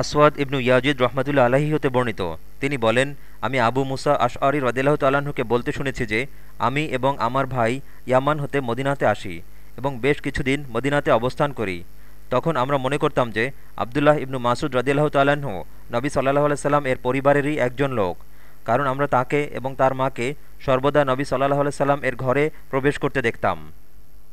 আসওয়াদ ইবনু Yazid রহমাতুল্লা আলাহি হতে বর্ণিত। তিনি বলেন, আমি আবু মুসা আশআরি রদিল্লাহ তালাহুকে বলতে শুনেছি যে, আমি এবং আমার ভাই ইয়ামান হতে মদিনাতে আসি এবং বেশ কিছুদিন মদিনাতে অবস্থান করি। তখন আমরা মনে করতাম যে, আবদুল্লাহ ইবনু মাসুদ রদিল্লাহ তালাহ নবী সাল্লাহ আলাইসাল্লাম এর পরিবারেরই একজন লোক। কারণ আমরা তাকে এবং তার মাকে সর্বদা নবী সাল্লাহ আলাইসাল্লাম এর ঘরে প্রবেশ করতে দেখতাম।